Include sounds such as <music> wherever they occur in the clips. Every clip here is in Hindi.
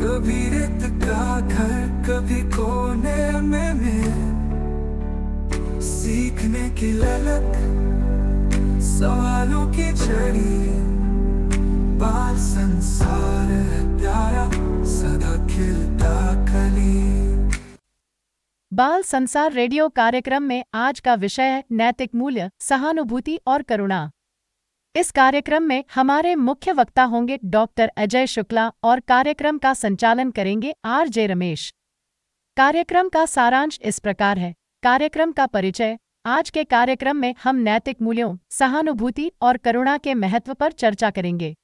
कभी रेत का घर, कभी कोने में मिल सीखने की ललक, सवालों की छड़ी बाल संसार प्यारा, सदा खिलता कली। बाल संसार रेडियो कार्यक्रम में आज का विषय है नैतिक मूल्य, सहानुभूति और करुणा। इस कार्यक्रम में हमारे मुख्य वक्ता होंगे डॉक्टर अजय शुक्ला और कार्यक्रम का संचालन करेंगे आर जे रमेश। कार्यक्रम का सारांश इस प्रकार है। कार्यक्रम का परिचय, आज के कार्यक्रम में हम नैतिक मूल्यों, सहानुभूति और करुणा के महत्व पर चर्चा करेंगे।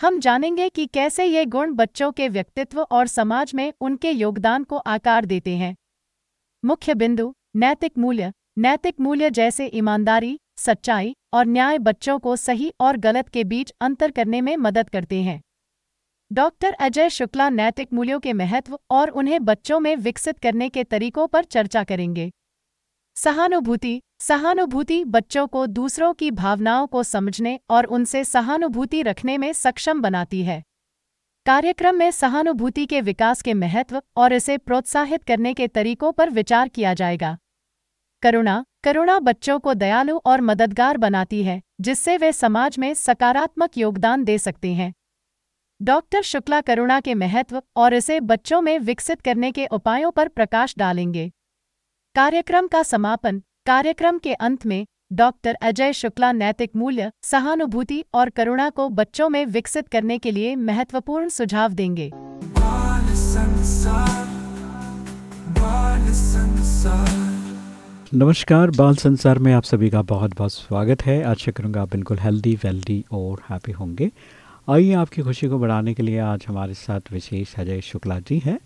हम जानेंगे कि कैसे ये गुण बच्चों के व्यक्तित्व और समाज में उनके योगदान को आकार देते हैं। मुख्य बिंदु, नैतिक मूल्य नैतिक मूल्य जैसे ईमानदारी सच्चाई और न्याय बच्चों को सही और गलत के बीच अंतर करने में मदद करते हैं। डॉक्टर अजय शुक्ला नैतिक मूल्यों के महत्व और उन्हें बच्चों में विकसित करने के तरीकों पर चर्चा करेंगे। सहानुभूति सहानुभूति बच्चों को दूसरों की भावनाओं को समझने और उनसे सहानुभूति रखने में सक्षम बनाती है। कार्यक्रम में सहानुभूति के विकास के महत्व और इसे प्रोत्साहित करने के तरीकों पर विचार किया जाएगा। करुणा करुणा बच्चों को दयालु और मददगार बनाती है, जिससे वे समाज में सकारात्मक योगदान दे सकते हैं। डॉक्टर शुक्ला करुणा के महत्व और इसे बच्चों में विकसित करने के उपायों पर प्रकाश डालेंगे। कार्यक्रम का समापन, कार्यक्रम के अंत में, डॉक्टर अजय शुक्ला नैतिक मूल्य, सहानुभूति और करुणा को बच्चों में विकसित करने के लिए महत्वपूर्ण सुझाव देंगे। बाल संसार बाल संसार। नमस्कार, बाल संसार में आप सभी का बहुत बहुत स्वागत है। आशा करूँगा आप बिल्कुल हेल्दी वेल्दी और हैप्पी होंगे। आइए आपकी खुशी को बढ़ाने के लिए आज हमारे साथ विशेष अजय शुक्ला जी हैं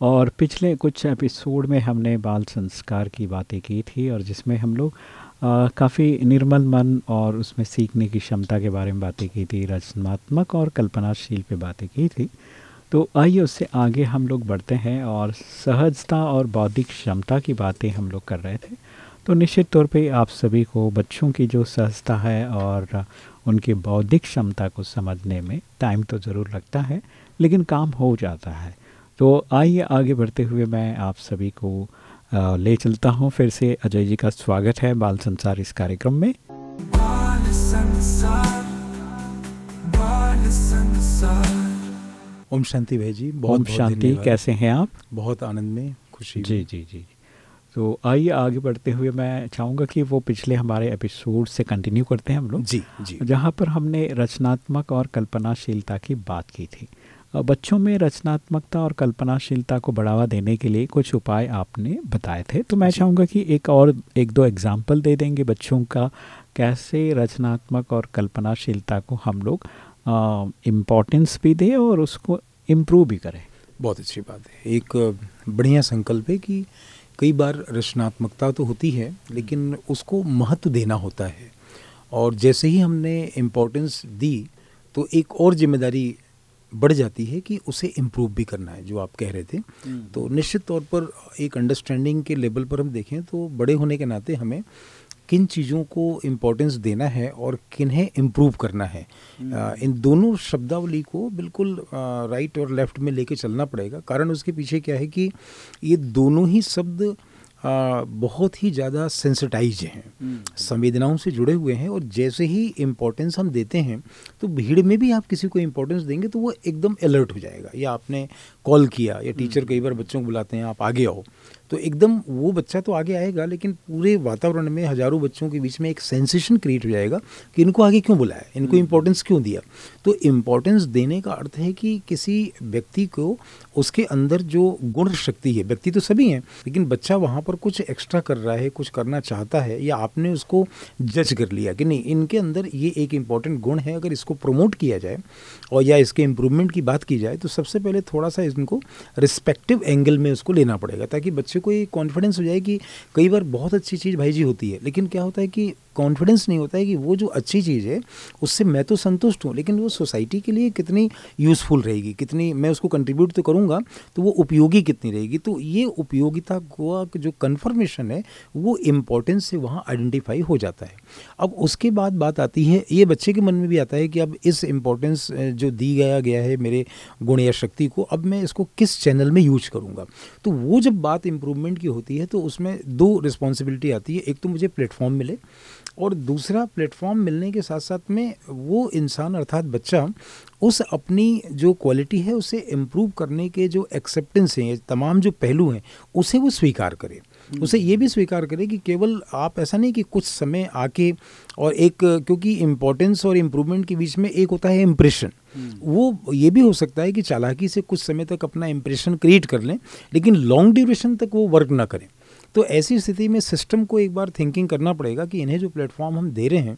और पिछले कुछ एपिसोड में हमने बाल संस्कार की बातें की थी और जिसमें हम लोग काफ़ी निर्मल मन और उसमें सीखने की क्षमता के बारे में बातें की थी, रचनात्मक और कल्पनाशील पे बातें की थी। तो आइए उससे आगे हम लोग बढ़ते हैं और सहजता और बौद्धिक क्षमता की बातें हम लोग कर रहे थे। तो निश्चित तौर पे आप सभी को, बच्चों की जो सहजता है और उनकी बौद्धिक क्षमता को समझने में टाइम तो ज़रूर लगता है, लेकिन काम हो जाता है। तो आइए आगे बढ़ते हुए मैं आप सभी को ले चलता हूँ। फिर से अजय जी का स्वागत है बाल संसार इस कार्यक्रम में। बाल संसार बाल संसार। ओम शांति भाई जी बहुत ओम शांति कैसे हैं आप? बहुत आनंद में खुशी जी जी जी तो आइए आगे बढ़ते हुए मैं चाहूँगा कि वो पिछले हमारे एपिसोड से कंटिन्यू करते हैं हम लोग। जी जी। जहाँ पर हमने रचनात्मक और कल्पनाशीलता की बात की थी। बच्चों में रचनात्मकता और कल्पनाशीलता को बढ़ावा देने के लिए कुछ उपाय आपने बताए थे। तो मैं चाहूँगा कि एक और एक दो एग्ज़ाम्पल दे देंगे बच्चों का कैसे रचनात्मक और कल्पनाशीलता को हम लोग इम्पोर्टेंस भी दें और उसको इम्प्रूव भी करें। बहुत अच्छी बात है। एक बढ़िया संकल्प है कि कई बार रचनात्मकता तो होती है लेकिन उसको महत्व देना होता है। और जैसे ही हमने इम्पोर्टेंस दी तो एक और ज़िम्मेदारी बढ़ जाती है कि उसे इम्प्रूव भी करना है जो आप कह रहे थे। तो निश्चित तौर पर एक अंडरस्टैंडिंग के लेवल पर हम देखें तो बड़े होने के नाते हमें किन चीज़ों को इम्पोर्टेंस देना है और किन्हें इम्प्रूव करना है। आ, इन दोनों शब्दावली को बिल्कुल राइट और लेफ़्ट में लेके चलना पड़ेगा। कारण उसके पीछे क्या है कि ये दोनों ही शब्द आ, बहुत ही ज़्यादा सेंसिटाइज हैं। संवेदनाओं से जुड़े हुए हैं और जैसे ही इम्पोर्टेंस हम देते हैं तो भीड़ में भी आप किसी को इम्पोर्टेंस देंगे तो वो एकदम अलर्ट हो जाएगा। या आपने कॉल किया या टीचर कई बार बच्चों को बुलाते हैं आप आगे आओ। तो एकदम वो बच्चा तो आगे आएगा लेकिन पूरे वातावरण में हज़ारों बच्चों के बीच में एक सेंसेशन क्रिएट हो जाएगा कि इनको आगे क्यों बुलाया इनको इम्पोर्टेंस क्यों दिया। तो इम्पोर्टेंस देने का अर्थ है कि किसी व्यक्ति को उसके अंदर जो गुण शक्ति है व्यक्ति तो सभी हैं लेकिन बच्चा वहाँ पर कुछ एक्स्ट्रा कर रहा है कुछ करना चाहता है या आपने उसको जज कर लिया कि नहीं इनके अंदर ये एक इंपॉर्टेंट गुण है अगर इसको प्रमोट किया जाए और या इसके इम्प्रूवमेंट की बात की जाए तो सबसे पहले थोड़ा सा इनको रिस्पेक्टिव एंगल में उसको लेना पड़ेगा ताकि बच्चे को ये कॉन्फिडेंस हो जाए कि कई बार बहुत अच्छी चीज़ भाई जी होती है। लेकिन क्या होता है कि कॉन्फिडेंस नहीं होता है कि वो जो अच्छी चीज़ है, उससे मैं तो संतुष्ट हूँ, लेकिन वो सोसाइटी के लिए कितनी यूज़फुल रहेगी, कितनी मैं उसको कंट्रीब्यूट तो करूँगा तो वो उपयोगी कितनी रहेगी? तो ये उपयोगिता का जो कन्फर्मेशन है, वो इम्पोर्टेंस से वहाँ आइडेंटिफाई हो जाता है। अब उसके बाद बात आती है, ये बच्चे के मन में भी आता है कि अब इस इम्पोर्टेंस जो दी गया गया है मेरे गुण या शक्ति को, अब मैं इसको किस चैनल में यूज़ करूँगा? तो वो जब बात इम्प्रूवमेंट की होती है तो उसमें दो रिस्पॉन्सिबिलिटी आती है। एक तो मुझे प्लेटफॉर्म मिले और दूसरा प्लेटफॉर्म मिलने के साथ साथ में वो इंसान अर्थात बच्चा उस अपनी जो क्वालिटी है उसे इम्प्रूव करने के जो एक्सेप्टेंस हैं तमाम जो पहलू हैं उसे वो स्वीकार करे। उसे ये भी स्वीकार करे कि केवल आप ऐसा नहीं कि कुछ समय आके और एक क्योंकि इम्पोर्टेंस और इम्प्रूवमेंट के बीच में एक होता है इम्प्रेशन वो ये भी हो सकता है कि चालाकी से कुछ समय तक अपना इम्प्रेशन क्रिएट कर लें लेकिन लॉन्ग ड्यूरेशन तक वो वर्क ना करें। तो ऐसी स्थिति में सिस्टम को एक बार थिंकिंग करना पड़ेगा कि इन्हें जो प्लेटफॉर्म हम दे रहे हैं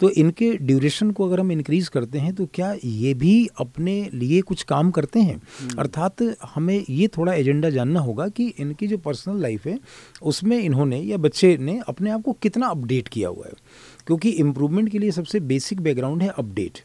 तो इनके ड्यूरेशन को अगर हम इंक्रीज करते हैं तो क्या ये भी अपने लिए कुछ काम करते हैं? हम्म। अर्थात हमें ये थोड़ा एजेंडा जानना होगा कि इनकी जो पर्सनल लाइफ है उसमें इन्होंने या बच्चे ने अपने आप को कितना अपडेट किया हुआ है? क्योंकि इम्प्रूवमेंट के लिए सबसे बेसिक बैकग्राउंड है अपडेट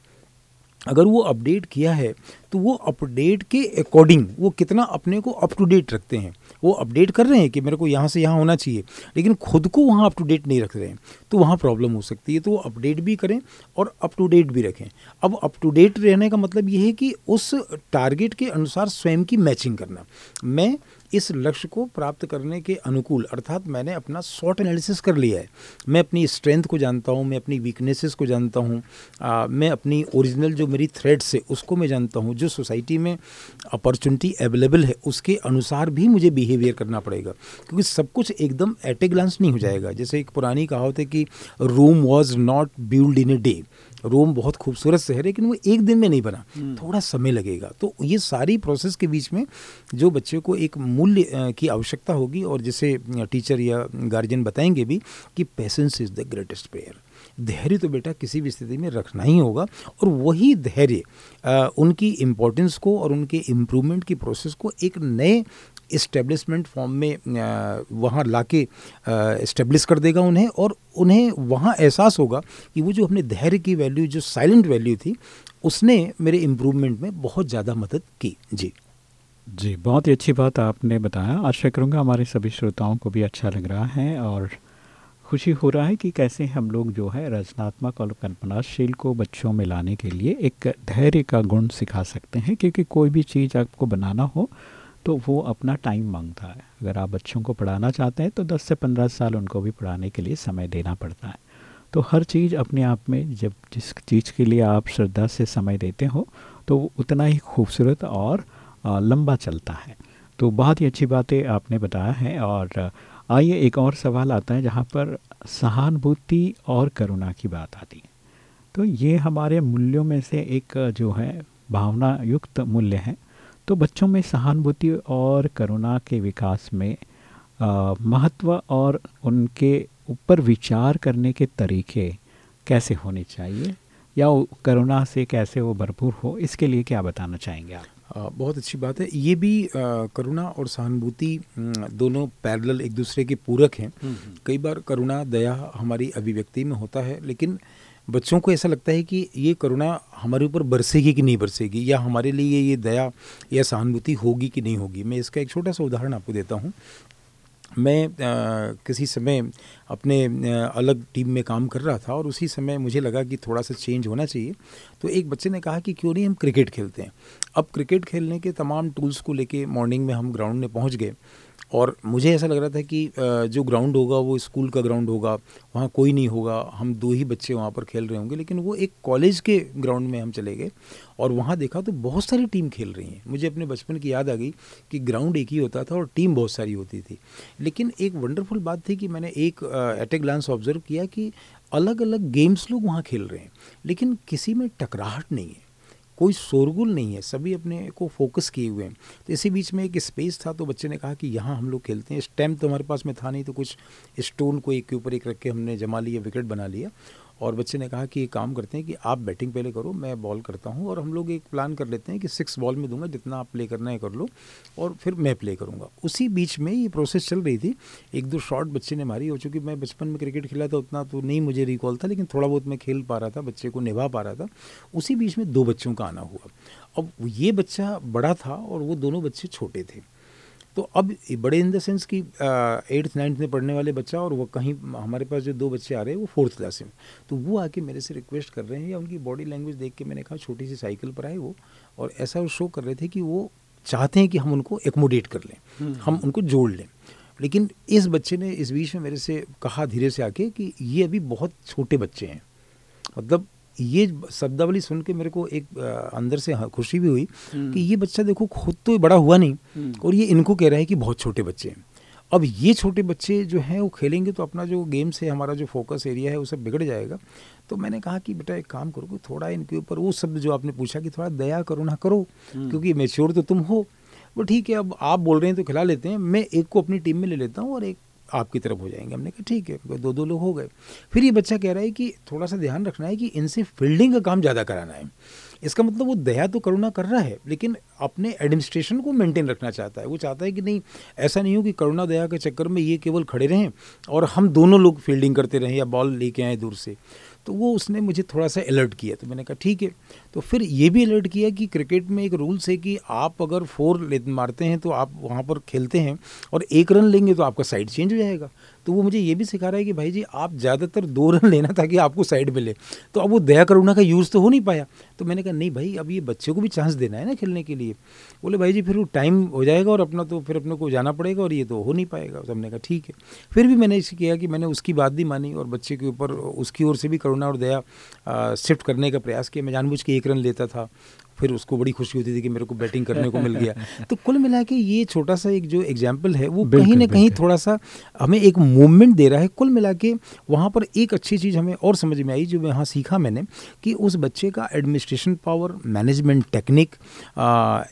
अगर वो अपडेट किया है तो वो अपडेट के अकॉर्डिंग वो कितना अपने को अप टू डेट रखते हैं। वो अपडेट कर रहे हैं कि मेरे को यहाँ से यहाँ होना चाहिए, लेकिन खुद को वहाँ अप टू डेट नहीं रख रहे हैं तो वहाँ प्रॉब्लम हो सकती है। तो वो अपडेट भी करें और अप टू डेट भी रखें। अब अप टू डेट रहने का मतलब ये है कि उस टारगेट के अनुसार स्वयं की मैचिंग करना। मैं इस लक्ष्य को प्राप्त करने के अनुकूल, अर्थात मैंने अपना शॉर्ट एनालिसिस कर लिया है। मैं अपनी स्ट्रेंथ को जानता हूँ, मैं अपनी वीकनेसेस को जानता हूँ मैं अपनी ओरिजिनल जो मेरी थ्रेड्स है, उसको मैं जानता हूँ, जो सोसाइटी में अपॉर्चुनिटी अवेलेबल है, उसके अनुसार भी मुझे बिहेवियर करना पड़ेगा। क्योंकि सब कुछ एकदम एट ए ग्लांस नहीं हो जाएगा। जैसे एक पुरानी कहावत है कि Rome was not build in a day Rome बहुत खूबसूरत शहर है लेकिन वो एक दिन में नहीं बना। हम्म। थोड़ा समय लगेगा। तो ये सारी प्रोसेस के बीच में जो बच्चे को एक मूल्य की आवश्यकता होगी और जिसे टीचर या गार्जियन बताएँगे भी कि patience is the greatest prayer धैर्य तो बेटा किसी भी स्थिति में रखना ही होगा और वही धैर्य उनकी इम्पोर्टेंस को और उनके इम्प्रूवमेंट की प्रोसेस को एक नए इस्टेब्लिशमेंट फॉर्म में वहाँ ला के इस्टेब्लिश कर देगा उन्हें और उन्हें वहाँ एहसास होगा कि वो जो अपने धैर्य की वैल्यू जो साइलेंट वैल्यू थी, उसने मेरे इम्प्रूवमेंट में बहुत ज़्यादा मदद की। जी। जी, बहुत ही अच्छी बात आपने बताया। आशा करूँगा हमारे सभी श्रोताओं को भी अच्छा लग रहा है और खुशी हो रहा है कि कैसे हम लोग जो है रचनात्मक और कल्पनाशील को बच्चों में लाने के लिए एक धैर्य का गुण सिखा सकते हैं, क्योंकि कोई भी चीज़ आपको बनाना हो तो वो अपना टाइम माँगता है। अगर आप बच्चों को पढ़ाना चाहते हैं तो 10 से 15 साल उनको भी पढ़ाने के लिए समय देना पड़ता है। तो हर चीज़ अपने आप में जब जिस चीज़ के लिए आप श्रद्धा से समय देते हो तो उतना ही खूबसूरत और लंबा चलता है। तो बहुत ही अच्छी बातें आपने बताया है और आइए एक और सवाल आता है, जहाँ पर सहानुभूति और करुणा की बात आती है। तो ये हमारे मूल्यों में से एक जो है भावना युक्त मूल्य है। तो बच्चों में सहानुभूति और करुणा के विकास में महत्व और उनके ऊपर विचार करने के तरीके कैसे होने चाहिए? या करुणा से कैसे वो भरपूर हो? इसके लिए क्या बताना चाहेंगे आप? बहुत अच्छी बात है। ये भी करुणा और सहानुभूति दोनों पैरेलल एक दूसरे के पूरक हैं। हम्म, हम्म। कई बार करुणा दया हमारी अभिव्यक्ति में होता है लेकिन बच्चों को ऐसा लगता है कि ये करुणा हमारे ऊपर बरसेगी कि नहीं बरसेगी या हमारे लिए ये दया या सहानुभूति होगी कि नहीं होगी। मैं इसका एक छोटा सा उदाहरण आपको देता हूँ। मैं आ, किसी समय अपने आ, अलग टीम में काम कर रहा था और उसी समय मुझे लगा कि थोड़ा सा चेंज होना चाहिए। तो एक बच्चे ने कहा कि क्यों नहीं हम क्रिकेट खेलते हैं? अब क्रिकेट खेलने के तमाम टूल्स को लेके मॉर्निंग में हम ग्राउंड में पहुँच गए और मुझे ऐसा लग रहा था कि जो ग्राउंड होगा, वो स्कूल का ग्राउंड होगा, वहाँ कोई नहीं होगा, हम दो ही बच्चे वहाँ पर खेल रहे होंगे, लेकिन वो एक कॉलेज के ग्राउंड में हम चले गए और वहाँ देखा तो बहुत सारी टीम खेल रही हैं। मुझे अपने बचपन की याद आ गई कि ग्राउंड एक ही होता था और टीम बहुत सारी होती थी। लेकिन एक वंडरफुल बात थी कि मैंने एक एट ए ग्लांस ऑब्ज़र्व किया कि अलग अलग गेम्स लोग वहाँ खेल रहे हैं, लेकिन किसी में टकराहट नहीं है। कोई शोरगुल नहीं है, सभी अपने को फोकस किए हुए हैं। तो इसी बीच में एक स्पेस था तो बच्चे ने कहा कि यहाँ हम लोग खेलते हैं। स्टैम्प तो हमारे पास में था नहीं तो कुछ स्टोन को एक के ऊपर एक रख के हमने जमा लिया विकेट बना लिया। और बच्चे ने कहा कि एक काम करते हैं कि आप बैटिंग पहले करो, मैं बॉल करता हूँ और हम लोग एक प्लान कर लेते हैं कि सिक्स बॉल में दूँगा, जितना आप प्ले करना है कर लो और फिर मैं प्ले करूँगा। उसी बीच में ये प्रोसेस चल रही थी। एक दो शॉट बच्चे ने मारी, और चूँकि मैं बचपन में क्रिकेट खेला था, उतना तो नहीं मुझे रिकॉल था, लेकिन थोड़ा बहुत मैं खेल पा रहा था, बच्चे को निभा पा रहा था। उसी बीच में दो बच्चों का आना हुआ। अब ये बच्चा बड़ा था और वो दोनों बच्चे छोटे थे। तो अब बड़े इन द सेंस कि एट्थ नाइन्थ में पढ़ने वाले बच्चा और वो कहीं हमारे पास जो दो बच्चे आ रहे हैं वो फोर्थ क्लास में। तो वो आके मेरे से रिक्वेस्ट कर रहे हैं या उनकी बॉडी लैंग्वेज देख के मैंने कहा छोटी सी साइकिल पर आए वो। और ऐसा वो शो कर रहे थे कि वो चाहते हैं कि हम उनको एकोमोडेट कर लें हम्म। हम उनको जोड़ लें। लेकिन इस बच्चे ने इस बीच में मेरे से कहा धीरे से आके कि ये अभी बहुत छोटे बच्चे हैं। मतलब ये शब्दावली सुन के मेरे को एक अंदर से खुशी भी हुई हम्म। कि ये बच्चा देखो खुद तो बड़ा हुआ नहीं हम्म। और ये इनको कह रहा है कि बहुत छोटे बच्चे हैं अब ये छोटे बच्चे जो हैं वो खेलेंगे तो अपना जो गेम से हमारा जो फोकस एरिया है वो सब बिगड़ जाएगा तो मैंने कहा कि बेटा एक काम करो कि थोड़ा इनके ऊपर वो शब्द जो आपने पूछा कि थोड़ा दया करो ना करो हम्म। क्योंकि मेच्योर तो तुम हो वो ठीक है अब आप बोल रहे हैं तो खिला लेते हैं मैं एक को अपनी टीम में ले लेता हूँ और एक आपकी तरफ़ हो जाएँगे। हमने कहा, ठीक है दो दो लोग हो गए। फिर ये बच्चा कह रहा है कि थोड़ा सा ध्यान रखना है कि इनसे फील्डिंग का काम ज़्यादा कराना है। इसका मतलब वो दया तो करुणा कर रहा है, लेकिन अपने एडमिनिस्ट्रेशन को मेंटेन रखना चाहता है। वो चाहता है कि नहीं, ऐसा नहीं हो कि करुणा दया के चक्कर में ये केवल खड़े रहें और हम दोनों लोग फील्डिंग करते रहें या बॉल लेके आए दूर से। तो वो उसने मुझे थोड़ा सा अलर्ट किया। तो मैंने कहा, ठीक है। तो फिर ये भी अलर्ट किया कि क्रिकेट में एक रूल्स है कि आप अगर फोर मारते हैं तो आप वहाँ पर खेलते हैं और एक रन लेंगे तो आपका साइड चेंज हो जाएगा। तो वो मुझे ये भी सिखा रहा है कि भाई जी, आप ज़्यादातर दो रन लेना ताकि आपको साइड मिले। तो अब वो दया करुणा का यूज़ तो हो नहीं पाया। तो मैंने कहा, नहीं भाई, अब ये बच्चे को भी चांस देना है ना खेलने के लिए। बोले, भाई जी, फिर वो टाइम हो जाएगा और अपना तो फिर अपने को जाना पड़ेगा और ये तो हो नहीं पाएगा। तो हमने कहा, ठीक है। फिर भी मैंने इसे किया कि मैंने उसकी बात भी मानी और बच्चे के ऊपर उसकी ओर से भी करुणा और दया शिफ्ट करने का प्रयास किया। मैं जानबूझ के एक रन लेता था। फिर उसको बड़ी खुशी होती थी कि मेरे को बैटिंग करने को मिल गया। <laughs> तो कुल मिला के ये छोटा सा एक जो एग्ज़ाम्पल है वो कहीं ना कहीं थोड़ा सा हमें एक मूवमेंट दे रहा है। कुल मिला के वहाँ पर एक अच्छी चीज़ हमें और समझ में आई जो वहाँ सीखा मैंने कि उस बच्चे का administration power management technique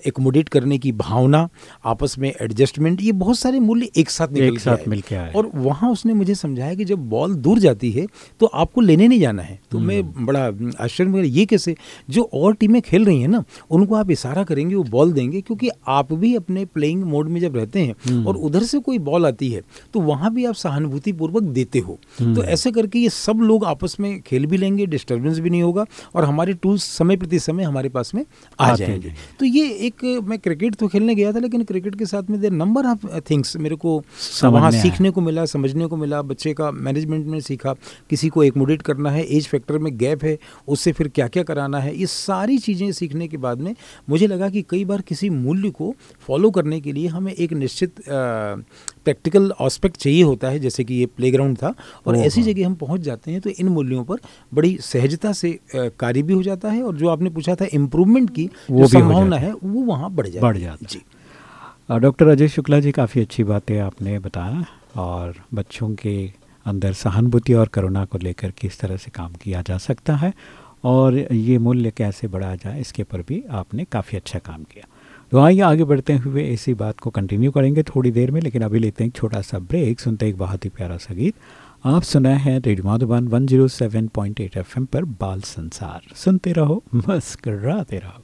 accommodate करने की भावना आपस में एडजस्टमेंट ये बहुत सारे मूल्य एक साथ निकल एक साथ मिल के आए। और वहाँ उसने मुझे समझाया कि जब बॉल दूर जाती है तो आपको लेने नहीं जाना है। तो मैं हम्म। बड़ा आश्चर्य ये कैसे? जो और टीमें खेल रही हैं ना ना उनको आप इशारा करेंगे वो बॉल देंगे क्योंकि आप भी अपने प्लेइंग मोड में जब रहते हैं हम्म। और उधर से कोई बॉल आती है तो वहाँ भी आप सहानुभूति पूर्वक देते हो हम्म। तो ऐसे करके ये सब लोग आपस में खेल भी लेंगे डिस्टर्बेंस भी नहीं होगा और हमारे टूल्स समय प्रति समय हमारे पास में आ जाएँगे तो ये एक मैं क्रिकेट तो खेलने गया था लेकिन क्रिकेट के साथ में देर नंबर ऑफ़ थिंग्स मेरे को वहाँ सीखने को मिला समझने को मिला बच्चे का मैनेजमेंट में सीखा किसी को एकमोडेट करना है एज फैक्टर में गैप है उससे फिर क्या क्या कराना है ये सारी चीज़ें सीखने करने के बाद में मुझे लगा कि कई बार किसी मूल्य को फॉलो करने के लिए हमें एक निश्चित प्रैक्टिकल एस्पेक्ट चाहिए होता है जैसे कि ये प्लेग्राउंड था और ऐसी जगह हम पहुँच जाते हैं तो इन मूल्यों पर बड़ी सहजता से कार्य भी हो जाता है और जो आपने पूछा था इम्प्रूवमेंट की जो संभावना है। वो वहाँ बढ़ जाती बढ़ जाती जी। डॉक्टर अजय शुक्ला जी काफ़ी अच्छी बातें आपने बताया और बच्चों के अंदर सहानुभूति और करुणा को लेकर किस तरह से काम किया जा सकता है और ये मूल्य कैसे बढ़ाया जाए, इसके पर भी आपने काफ़ी अच्छा काम किया। तो आइए आगे बढ़ते हुए इसी बात को कंटिन्यू करेंगे थोड़ी देर में, लेकिन अभी लेते हैं एक छोटा सा ब्रेक सुनते हैं एक बहुत ही प्यारा सा गीत। आप सुना है रेडियो माधुबन 107.8 एफएम पर बाल संसार। सुनते रहो मस्कर रहो।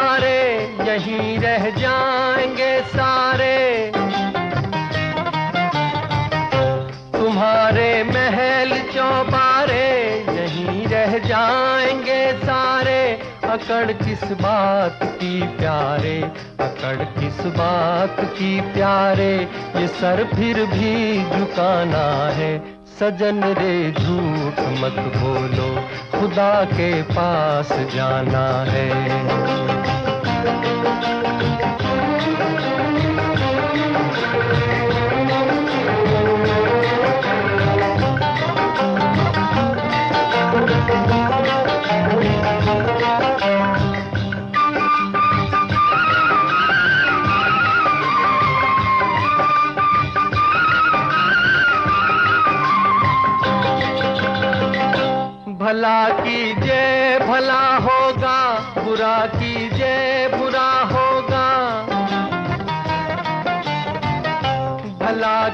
चौबान यहीं रह जाएँगे सारे। तुम्हारे महल चौबारे यहीं रह जाएँगे सारे। अकड़ किस बात की प्यारे, अकड़ किस बात की प्यारे। ये सर फिर भी झुकाना है, सजन रे झूठ मत बोलो, खुदा के पास जाना है। भला की जय भला होगा। बुरा की जय बुरा होगा। भला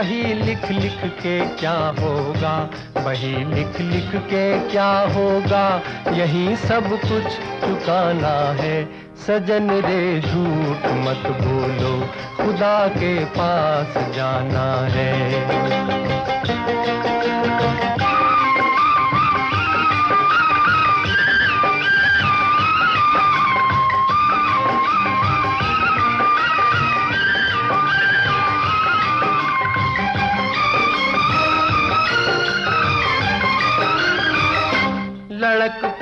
वही लिख लिख के क्या होगा? वही लिख लिख के क्या होगा? यही सब कुछ चुकाना है। सजन रे, झूठ मत बोलो। खुदा के पास जाना है।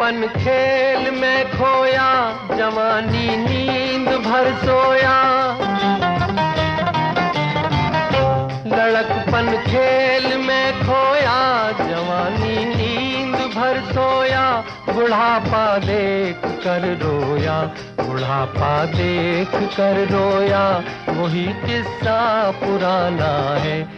लड़कपन खेल में खोया, जवानी नींद भर सोया। लड़कपन खेल में खोया, जवानी नींद भर सोया। बुढ़ापा देख कर रोया, बुढ़ापा देख कर रोया। वही किस्सा पुराना है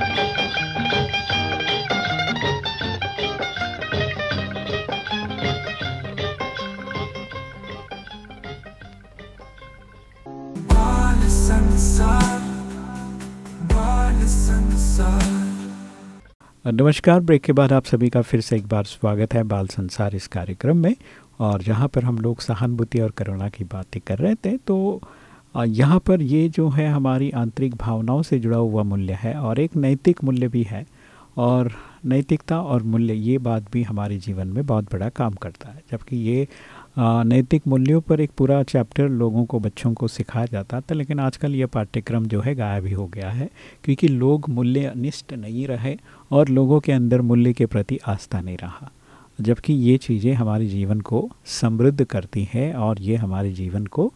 नमस्कार, ब्रेक के बाद आप सभी का फिर से एक बार स्वागत है बाल संसार इस कार्यक्रम में। और जहाँ पर हम लोग सहानुभूति और करुणा की बातें कर रहे थे तो यहाँ पर ये जो है हमारी आंतरिक भावनाओं से जुड़ा हुआ मूल्य है और एक नैतिक मूल्य भी है। और नैतिकता और मूल्य, ये बात भी हमारे जीवन में बहुत बड़ा काम करता है, जबकि ये नैतिक मूल्यों पर एक पूरा चैप्टर लोगों को, बच्चों को सिखाया जाता था, लेकिन आजकल ये पाठ्यक्रम जो है गायब ही हो गया है, क्योंकि लोग मूल्य अनिष्ट नहीं रहे और लोगों के अंदर मूल्य के प्रति आस्था नहीं रहा, जबकि ये चीज़ें हमारे जीवन को समृद्ध करती हैं और ये हमारे जीवन को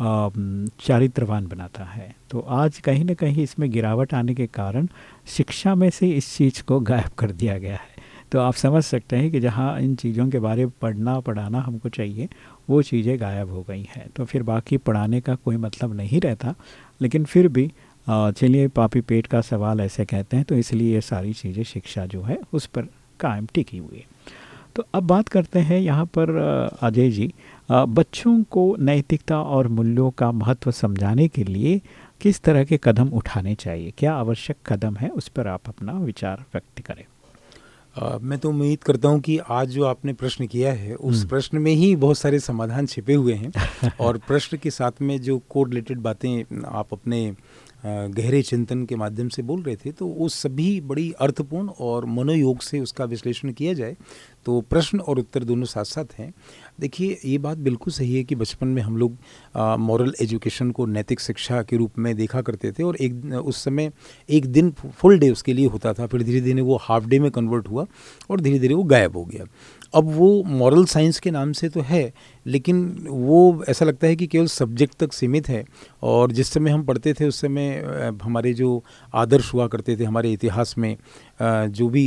चारित्रवान बनाता है। तो आज कहीं ना कहीं इसमें गिरावट आने के कारण शिक्षा में से इस चीज़ को गायब कर दिया गया है। तो आप समझ सकते हैं कि जहाँ इन चीज़ों के बारे में पढ़ना, पढ़ाना हमको चाहिए, वो चीज़ें गायब हो गई हैं। तो फिर बाकी पढ़ाने का कोई मतलब नहीं रहता, लेकिन फिर भी चलिए पापी पेट का सवाल ऐसे कहते हैं तो इसलिए ये सारी चीज़ें शिक्षा जो है, उस पर कायम टिकी हुई है। तो अब बात करते हैं यहाँ पर अजय जी बच्चों को नैतिकता और मूल्यों का महत्व समझाने के लिए किस तरह के कदम उठाने चाहिए? क्या आवश्यक कदम है? उस पर आप अपना विचार व्यक्त करें। मैं तो उम्मीद करता हूँ कि आज जो आपने प्रश्न किया है उस प्रश्न में ही बहुत सारे समाधान छिपे हुए हैं <laughs> और प्रश्न के साथ में जो कोड रिलेटेड बातें आप अपने गहरे चिंतन के माध्यम से बोल रहे थे तो वो सभी बड़ी अर्थपूर्ण और मनोयोग से उसका विश्लेषण किया जाए तो प्रश्न और उत्तर दोनों साथ साथ हैं। देखिए, ये बात बिल्कुल सही है कि बचपन में हम लोग मॉरल एजुकेशन को नैतिक शिक्षा के रूप में देखा करते थे और एक, उस समय एक दिन फुल डे उसके लिए होता था, फिर धीरे धीरे वो हाफ़ डे में कन्वर्ट हुआ और धीरे धीरे वो गायब हो गया। अब वो मॉरल साइंस के नाम से तो है लेकिन वो ऐसा लगता है कि केवल सब्जेक्ट तक सीमित है और जिस समय हम पढ़ते थे, उस समय हमारे जो आदर्श हुआ करते थे, हमारे इतिहास में जो भी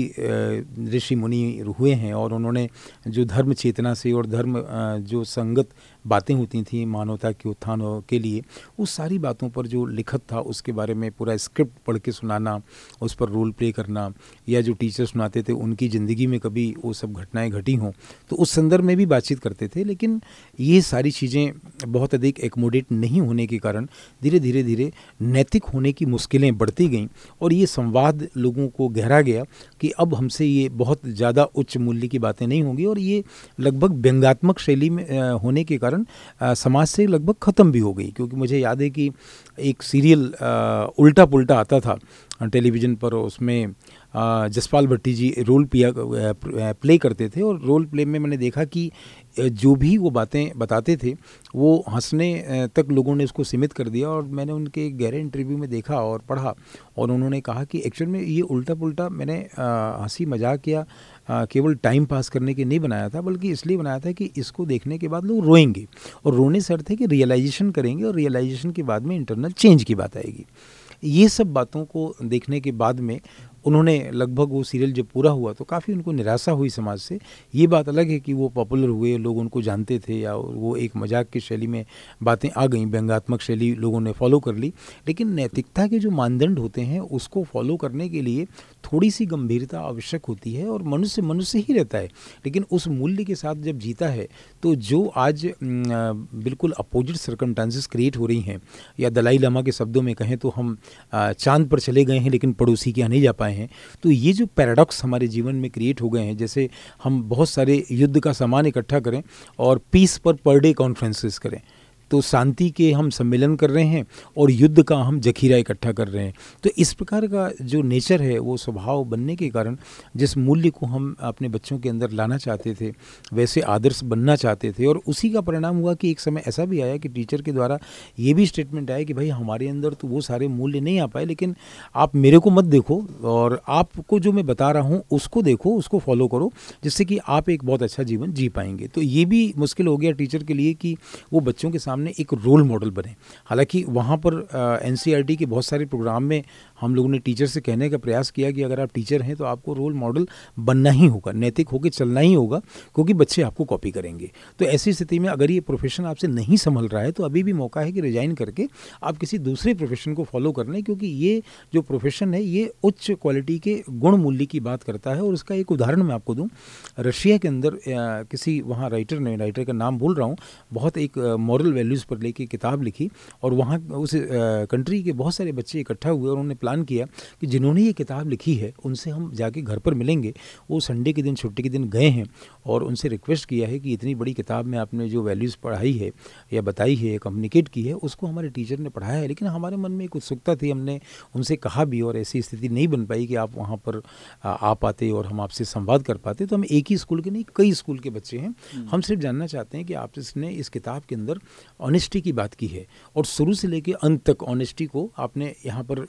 ऋषि मुनि हुए हैं और उन्होंने जो धर्म चेतना से और धर्म जो संगत बातें होती थी, मानवता के उत्थान के लिए, उस सारी बातों पर जो लिखत था, उसके बारे में पूरा स्क्रिप्ट पढ़ के सुनाना, उस पर रोल प्ले करना या जो टीचर सुनाते थे, उनकी ज़िंदगी में कभी वो सब घटनाएँ घटी हों तो उस संदर्भ में भी बातचीत करते थे। लेकिन ये सारी चीज़ें बहुत अधिक एकोमोडेट नहीं होने के कारण धीरे धीरे धीरे नैतिक होने की मुश्किलें बढ़ती गईं और ये संवाद लोगों को गहरा गया कि अब हमसे ये बहुत ज़्यादा उच्च मूल्य की बातें नहीं होंगी और ये लगभग व्यंगात्मक शैली में होने के कारण समाज से लगभग ख़त्म भी हो गई। क्योंकि मुझे याद है कि एक सीरियल उल्टा पुल्टा आता था, टेलीविज़न पर उसमें जसपाल भट्टी जी रोल पिया प्ले करते थे और रोल प्ले में मैंने देखा कि जो भी वो बातें बताते थे, वो हंसने तक लोगों ने उसको सीमित कर दिया और मैंने उनके गहरे इंटरव्यू में देखा और पढ़ा और उन्होंने कहा कि एक्चुअल में ये उल्टा पुल्टा मैंने हँसी मज़ाक या केवल टाइम पास करने के नहीं बनाया था, बल्कि इसलिए बनाया था कि इसको देखने के बाद लोग रोएँगे और रोने से अर्थ है कि रियलाइजेशन करेंगे और रियलाइजेशन के बाद में इंटरनल चेंज की बात आएगी। ये सब बातों को देखने के बाद में उन्होंने लगभग वो सीरियल जब पूरा हुआ तो काफ़ी उनको निराशा हुई समाज से। ये बात अलग है कि वो पॉपुलर हुए, लोग उनको जानते थे, या वो एक मज़ाक की शैली में बातें आ गई व्यंगात्मक शैली लोगों ने फॉलो कर ली। लेकिन नैतिकता के जो मानदंड होते हैं, उसको फॉलो करने के लिए थोड़ी सी गंभीरता आवश्यक होती है और मनुष्य मनुष्य ही रहता है। लेकिन उस मूल्य के साथ जब जीता है तो जो आज बिल्कुल अपोजिट सर्कमटांसेस क्रिएट हो रही हैं, या दलाई लामा के शब्दों में कहें तो हम चाँद पर चले गए हैं, लेकिन पड़ोसी के यहाँ नहीं जा पाए हैं। तो ये जो पैराडॉक्स हमारे जीवन में क्रिएट हो गए हैं, जैसे हम बहुत सारे युद्ध का सामान इकट्ठा करें और पीस पर पर डे कॉन्फ्रेंसेस करें। तो शांति के हम सम्मेलन कर रहे हैं और युद्ध का हम जखीरा इकट्ठा कर रहे हैं। तो इस प्रकार का जो नेचर है, वो स्वभाव बनने के कारण जिस मूल्य को हम अपने बच्चों के अंदर लाना चाहते थे, वैसे आदर्श बनना चाहते थे। और उसी का परिणाम हुआ कि एक समय ऐसा भी आया कि टीचर के द्वारा ये भी स्टेटमेंट आया कि भाई, हमारे अंदर तो वो सारे मूल्य नहीं आ पाए, लेकिन आप मेरे को मत देखो और आपको जो मैं बता रहा हूँ, उसको देखो, उसको फॉलो करो, जिससे कि आप एक बहुत अच्छा जीवन जी पाएँगे। तो ये भी मुश्किल हो गया टीचर के लिए कि वो बच्चों के सामने सामने एक रोल मॉडल बने। हालाँकि वहाँ पर एन e के बहुत सारे प्रोग्राम में हम लोगों ने टीचर से कहने का प्रयास किया कि अगर आप टीचर हैं तो आपको रोल मॉडल बनना ही होगा, नैतिक होकर चलना ही होगा, क्योंकि बच्चे आपको कॉपी करेंगे। तो ऐसी स्थिति में अगर ये प्रोफेशन आपसे नहीं संभल रहा है तो अभी भी मौका है कि रिजाइन करके आप किसी दूसरे प्रोफेशन को फॉलो कर लें, क्योंकि ये जो प्रोफेशन है, ये उच्च क्वालिटी के गुण मूल्य की बात करता है। और उसका एक उदाहरण मैं आपको दूँ। रशिया के अंदर किसी वहाँ राइटर ने राइटर का नाम भूल रहा हूँ, बहुत एक मॉरल वैल्यूज़ पर लेके किताब लिखी, और वहाँ उस कंट्री के बहुत सारे बच्चे इकट्ठा हुए और उन्होंने प्लान किया कि जिन्होंने ये किताब लिखी है उनसे हम जाके घर पर मिलेंगे। वो संडे के दिन छुट्टी के दिन गए हैं और उनसे रिक्वेस्ट किया है कि इतनी बड़ी किताब में आपने जो वैल्यूज़ पढ़ाई है या बताई है कम्युनिकेट की है उसको हमारे टीचर ने पढ़ाया है। लेकिन हमारे मन में एक उत्सुकता थी हमने उनसे कहा भी और ऐसी स्थिति नहीं बन पाई कि आप वहाँ पर आ पाते और हम आपसे संवाद कर पाते। तो हम एक ही स्कूल के नहीं कई स्कूल के बच्चे हैं। हम्म। हम सिर्फ़ जानना चाहते हैं कि आपने इस किताब के अंदर ऑनेस्टी की बात की है और शुरू से लेकर अंत तक ऑनेस्टी को आपने यहाँ पर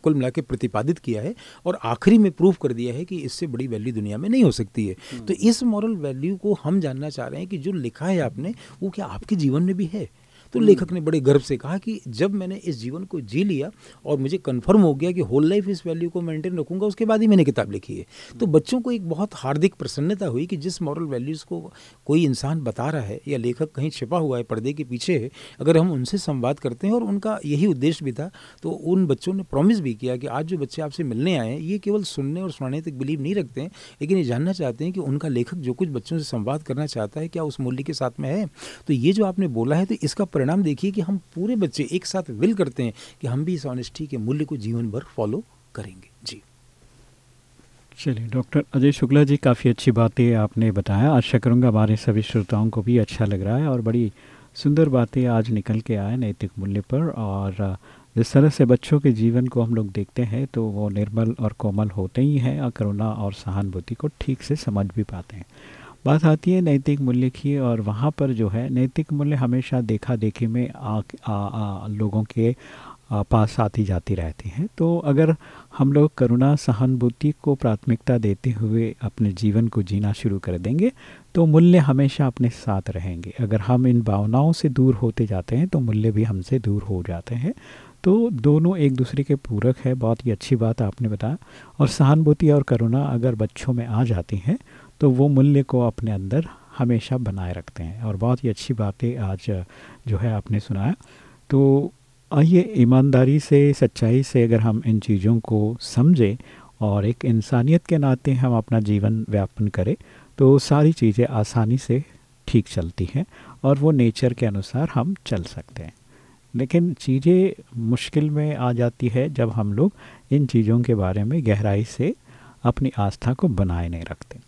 कुल मिला के प्रतिपादित किया है और आखिरी में प्रूव कर दिया है कि इससे बड़ी वैल्यू दुनिया में नहीं हो सकती है हम्म। तो इस मॉरल वैल्यू को हम जानना चाह रहे हैं कि जो लिखा है आपने वो क्या आपके जीवन में भी है तो। लेखक ने बड़े गर्व से कहा कि जब मैंने इस जीवन को जी लिया और मुझे कन्फर्म हो गया कि होल लाइफ इस वैल्यू को मेंटेन रखूँगा, उसके बाद ही मैंने किताब लिखी है तो। बच्चों को एक बहुत हार्दिक प्रसन्नता हुई कि जिस मॉरल वैल्यूज़ को कोई इंसान बता रहा है या लेखक कहीं छिपा हुआ है, पर्दे के पीछे है, अगर हम उनसे संवाद करते हैं और उनका यही उद्देश्य भी था तो उन बच्चों ने प्रॉमिस भी किया कि आज जो बच्चे आपसे मिलने आए हैं, ये केवल सुनने और सुनाने तक बिलीव नहीं रखते हैं, लेकिन ये जानना चाहते हैं कि उनका लेखक जो कुछ बच्चों से संवाद करना चाहता है, क्या उस मूल्य के साथ में है तो ये जो आपने बोला है तो इसका परिणाम देखिए कि हम पूरे बच्चे एक साथ विल करते हैं कि हम भी इस ऑनेस्टी के मूल्य को जीवन भर फॉलो करेंगे। जी। चलिए डॉक्टर अजय शुक्ला जी, काफ़ी अच्छी बातें आपने बताया। आशा करूँगा हमारे सभी श्रोताओं को भी अच्छा लग रहा है और बड़ी सुंदर बातें आज निकल के आए नैतिक मूल्य पर और जिस तरह से बच्चों के जीवन को हम लोग देखते हैं तो वो निर्मल और कोमल होते ही हैं और करुणा और सहानुभूति को ठीक से समझ भी पाते हैं। बात आती है नैतिक मूल्य की और वहाँ पर जो है नैतिक मूल्य हमेशा देखा देखी में आ, आ, आ, लोगों के आ, पास आती जाती रहती हैं। तो अगर हम लोग करुणा सहानुभूति को प्राथमिकता देते हुए अपने जीवन को जीना शुरू कर देंगे तो मूल्य हमेशा अपने साथ रहेंगे। अगर हम इन भावनाओं से दूर होते जाते हैं तो मूल्य भी हमसे दूर हो जाते हैं। तो दोनों एक दूसरे के पूरक है बहुत ही अच्छी बात आपने बताया। और सहानुभूति और करुणा अगर बच्चों में आ जाती हैं तो वो मूल्य को अपने अंदर हमेशा बनाए रखते हैं। और बहुत ही अच्छी बातें आज, जो है आपने सुनाया। तो आइए, ईमानदारी से, सच्चाई से अगर हम इन चीज़ों को समझें और एक इंसानियत के नाते हम अपना जीवन व्यापन करें तो सारी चीज़ें आसानी से ठीक चलती हैं और वो नेचर के अनुसार हम चल सकते हैं। लेकिन चीज़ें मुश्किल में आ जाती है जब हम लोग इन चीज़ों के बारे में गहराई से अपनी आस्था को बनाए नहीं रखते।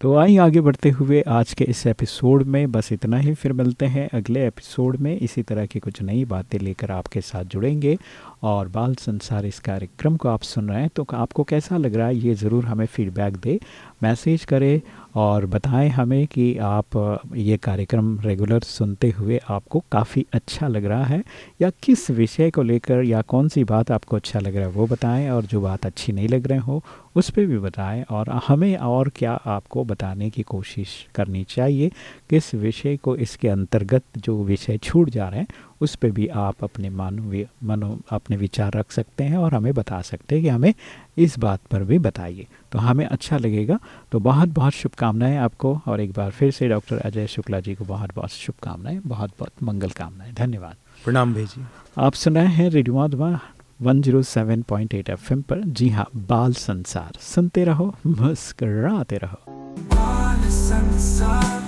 तो आइए आगे बढ़ते हुए आज के इस एपिसोड में। बस इतना ही, फिर मिलते हैं अगले एपिसोड में। इसी तरह की कुछ नई बातें लेकर आपके साथ जुड़ेंगे। और बाल संसार इस कार्यक्रम को आप सुन रहे हैं तो आपको कैसा लग रहा है ये ज़रूर हमें फीडबैक दे। मैसेज करें और बताएँ हमें कि आप, ये कार्यक्रम रेगुलर सुनते हुए आपको काफ़ी अच्छा लग रहा है या किस विषय को लेकर या कौन सी बात आपको अच्छा लग रहा है वो बताएँ और जो बात अच्छी नहीं लग रहे हो उस पर भी बताएँ और हमें और क्या आपको बताने की कोशिश करनी चाहिए, किस विषय को इसके अंतर्गत जो विषय छूट जा रहे हैं उस पर भी आप अपने मानो मनो अपने विचार रख सकते हैं और हमें बता सकते हैं कि हमें इस बात पर भी बताइए। तो हमें अच्छा लगेगा। तो बहुत बहुत शुभकामनाएँ आपको और एक बार फिर से डॉक्टर अजय शुक्ला जी को बहुत बहुत शुभकामनाएँ बहुत बहुत मंगल कामनाएँ। धन्यवाद। प्रणाम भेजिए आप सुनाए हैं रेडियो माधवा 107.8 एफएम पर। जी हाँ बाल संसार। सुनते रहो मुस्कराते रहो। बाल संसार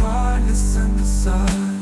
बाल संसार।